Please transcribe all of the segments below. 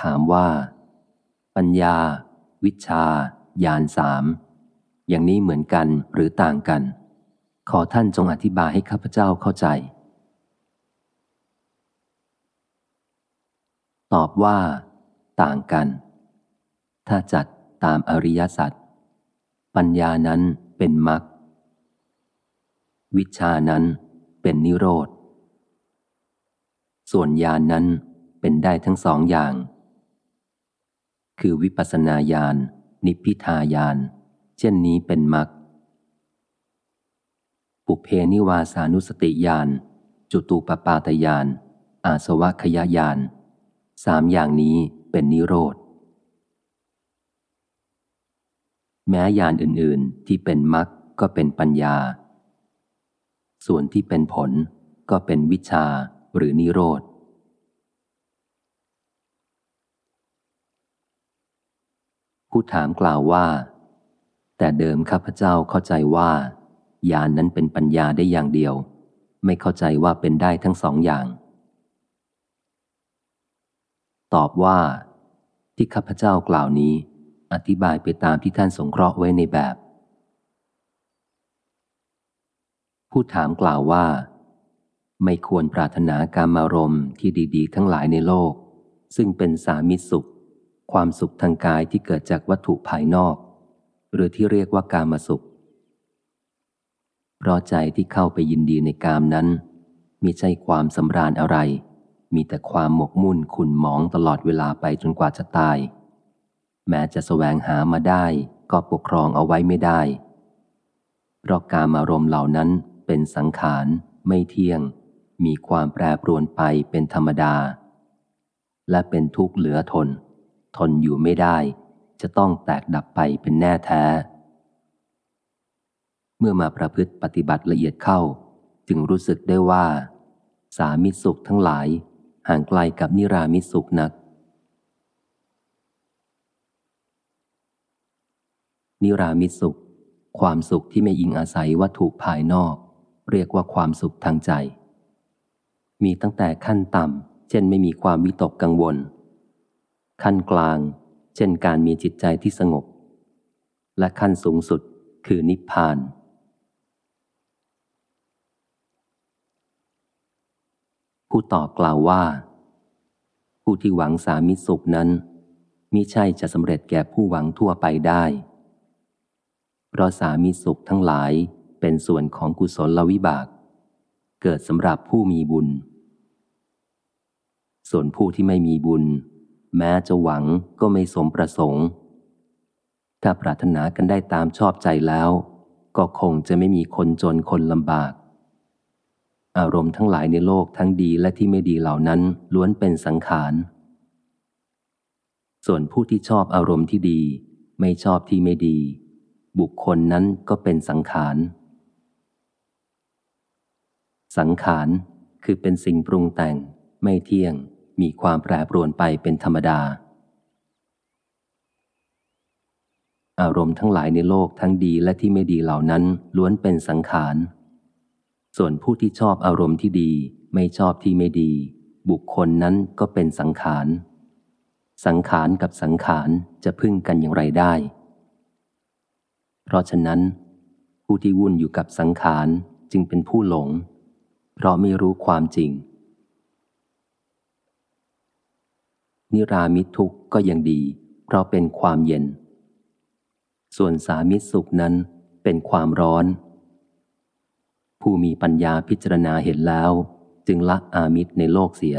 ถามว่า ปัญญา วิชา ญาณสาม อย่างนี้เหมือนกันหรือต่างกัน ขอท่านจงอธิบายให้ข้าพเจ้าเข้าใจ ตอบว่า ต่างกัน ถ้าจัดตามอริยสัจปัญญานั้นเป็นมรรควิชานั้นเป็นนิโรธ ส่วนญาณนนั้นเป็นได้ทั้งสองอย่าง คือวิปัสนาญาณนิพพิทายานเช่นนี้เป็นมรรคปุเพนิวาสานุสติญาณจุตูปปาตญาณอาสวะขยญาณสามอย่างนี้เป็นนิโรธ แม้ญาณอื่น ๆ ที่เป็นมรรคก็เป็นปัญญา ส่วนที่เป็นผลก็เป็นวิชาหรือนิโรธ ผู้ถามกล่าวว่า แต่เดิมข้าพเจ้าเข้าใจว่าญาณนนั้นเป็นปัญญาได้อย่างเดียว ไม่เข้าใจว่าเป็นได้ทั้งสองอย่าง ตอบว่า ที่ข้าพเจ้ากล่าวนี้ อธิบายไปตามที่ท่านสงเคราะห์ไว้ในแบบ ผู้ถามกล่าวว่า ไม่ควรปรารถนาการมารมที่ดี ๆ ทั้งหลายในโลก ซึ่งเป็นสามิสุข ความสุขทางกายที่เกิดจากวัตถุภายนอก หรือที่เรียกว่ากามสุข เพราะใจที่เข้าไปยินดีในกามนั้นมิใช่ความสำราญอะไร มีแต่ความหมกมุ่นขุนหมองตลอดเวลาไปจนกว่าจะตาย แม้จะสแสวงหามาได้ก็ปกครองเอาไว้ไม่ได้ เพราะการอารมณ์เหล่านั้นเป็นสังขาร ไม่เที่ยง มีความแปรปรวนไปเป็นธรรมดา และเป็นทุกข์เหลือทน ทนอยู่ไม่ได้ จะต้องแตกดับไปเป็นแน่แท้ เมื่อมาประพฤติปฏิบัติละเอียดเข้า จึงรู้สึกได้ว่า สามิสุขทั้งหลาย ห่างไกลกับนิรามิสุขนัก นิรามิสุข ความสุขที่ไม่อิงอาศัยวัตถุภายนอก เรียกว่าความสุขทางใจ มีตั้งแต่ขั้นต่ำเช่นไม่มีความวิตกกังวล ขั้นกลาง เช่นการมีจิตใจที่สงบ และขั้นสูงสุดคือนิพพาน ผู้ต่อกล่าวว่า ผู้ที่หวังสามิสุขนั้นมิใช่จะสำเร็จแก่ผู้หวังทั่วไปได้ เพราะสามิสุขทั้งหลายเป็นส่วนของกุศลวิบาก เกิดสำหรับผู้มีบุญ ส่วนผู้ที่ไม่มีบุญ แม้จะหวังก็ไม่สมประสงค์ ถ้าปรารถนากันได้ตามชอบใจแล้ว ก็คงจะไม่มีคนจนคนลำบาก อารมณ์ทั้งหลายในโลกทั้งดีและที่ไม่ดีเหล่านั้นล้วนเป็นสังขาร ส่วนผู้ที่ชอบอารมณ์ที่ดี ไม่ชอบที่ไม่ดี บุคคลนั้นก็เป็นสังขาร สังขารคือเป็นสิ่งปรุงแต่งไม่เที่ยง มีความแปรปรวนไปเป็นธรรมดา อารมณ์ทั้งหลายในโลกทั้งดีและที่ไม่ดีเหล่านั้นล้วนเป็นสังขาร ส่วนผู้ที่ชอบอารมณ์ที่ดีไม่ชอบที่ไม่ดี บุคคลนั้นก็เป็นสังขาร สังขารกับสังขารจะพึ่งกันอย่างไรได้ เพราะฉะนั้น ผู้ที่วุ่นอยู่กับสังขารจึงเป็นผู้หลง เพราะไม่รู้ความจริง นิรามิทุกข์ก็ยังดี เพราะเป็นความเย็น ส่วนสามิตสุขนั้นเป็นความร้อน ผู้มีปัญญาพิจารณาเห็นแล้ว จึงละอามิตรในโลกเสีย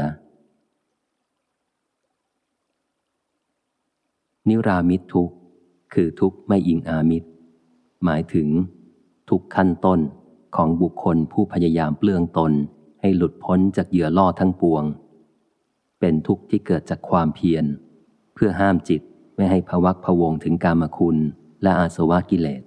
นิรามิตทุกข์คือทุกข์ไม่อิงอามิตร หมายถึง ทุกขั้นต้นของบุคคลผู้พยายามเปลืองตนให้หลุดพ้นจากเหยื่อล่อทั้งปวง เป็นทุกข์ที่เกิดจากความเพียร เพื่อห้ามจิตไม่ให้ภวักพวงถึงกามคุณและอาสวะกิเลส